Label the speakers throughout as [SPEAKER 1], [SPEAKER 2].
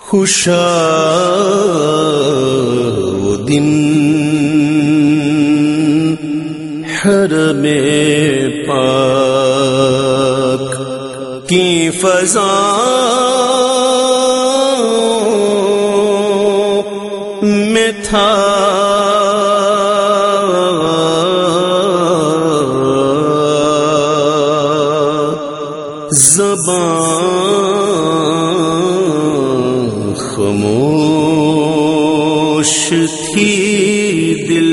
[SPEAKER 1] خوشا وہ دن میں پاک کی فضا میں تھا تھی دل۔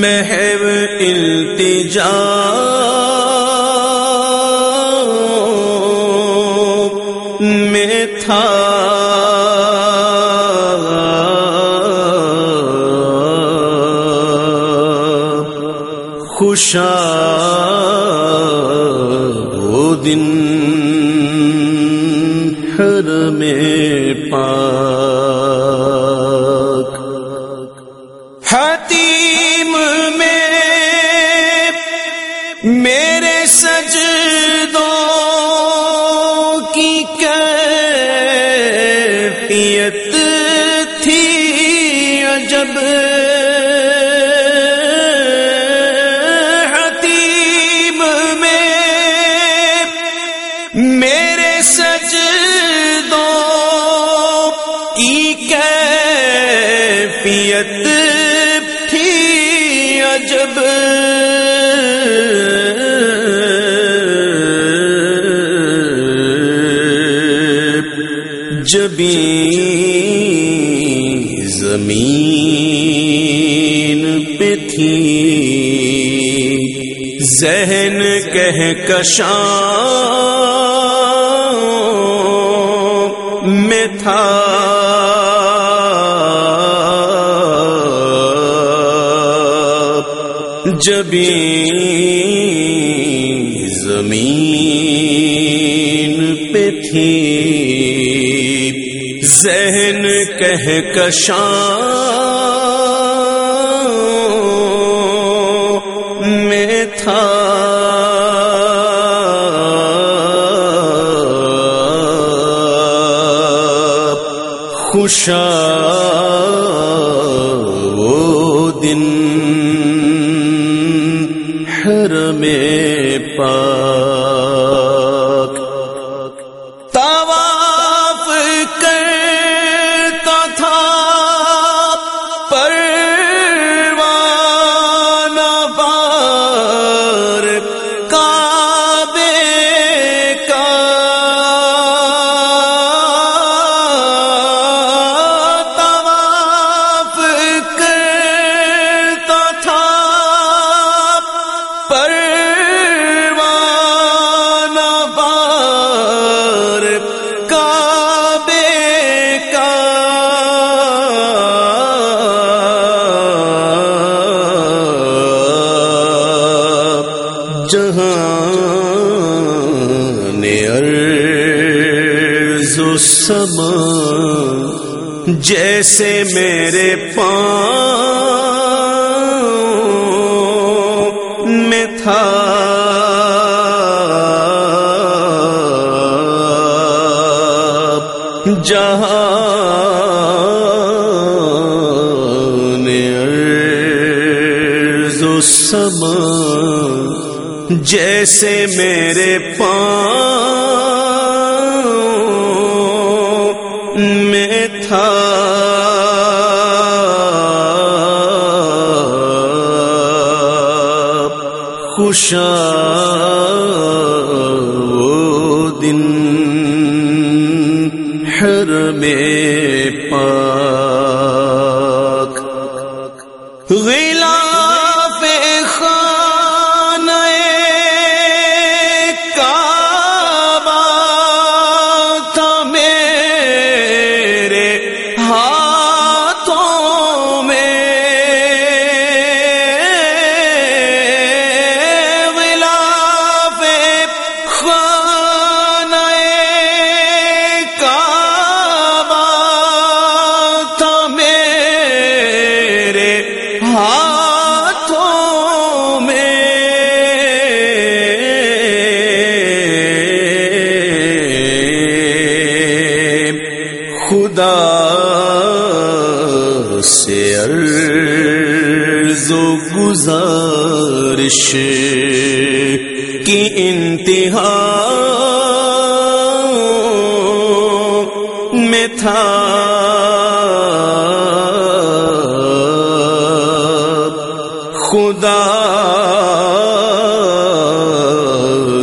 [SPEAKER 1] محو التجا۔ میں تھا۔ خوشا وہ دن ہر میں پاک جبی زمین پہ تھی۔ ذہن کہہ کشاں میں تھا۔ جبی زمین پہ تھی۔ ذہن کہکشاں میں تھا۔ خوشا وہ دن ہر میں سما جیسے میرے پاؤں میں تھا۔ جہاں سما جیسے میرے پاؤں خوشا وہ دن ہر میں پاک غلام گزارش کی انتہا میں تھا۔ خدا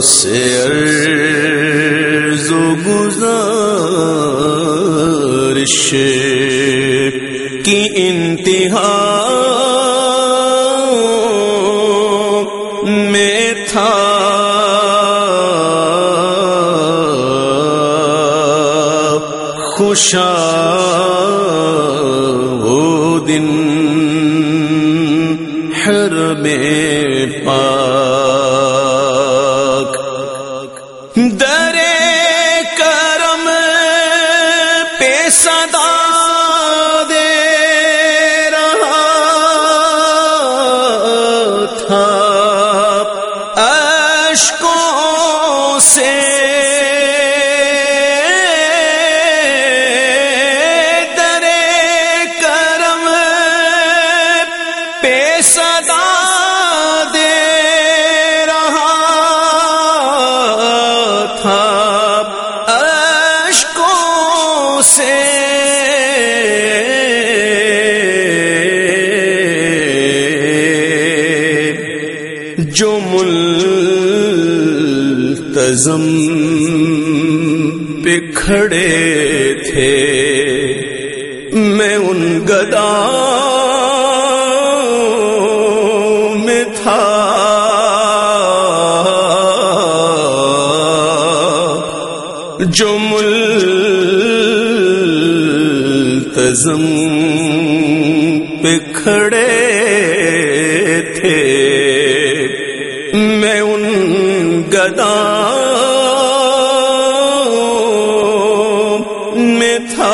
[SPEAKER 1] سے عرض و گزارش کی دن ہر ملتزم پہ تھے۔ میں ان گدا میں تھا۔ جو ملتزم پہ گدا میں تھا۔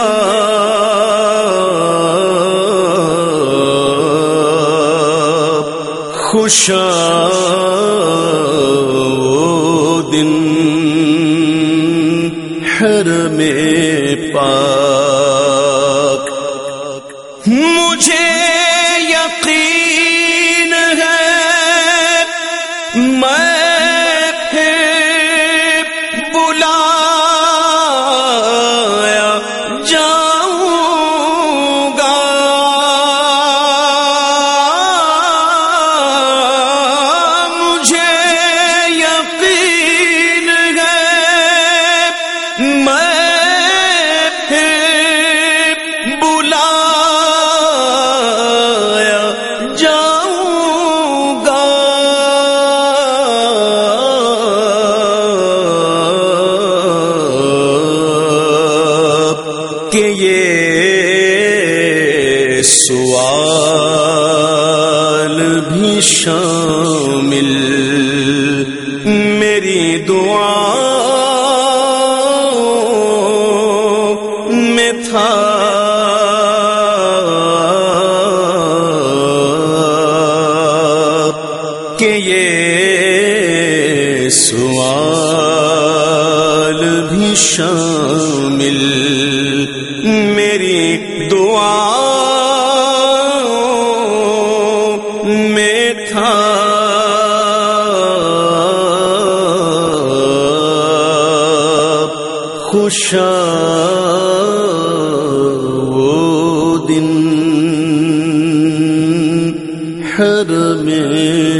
[SPEAKER 1] خوشا دن ہر میں پاک۔ مجھے یقین کہ یہ سوال بھی شامل میری دعا شامل میری دعا میں تھا۔ خوشا وہ دن ہر میں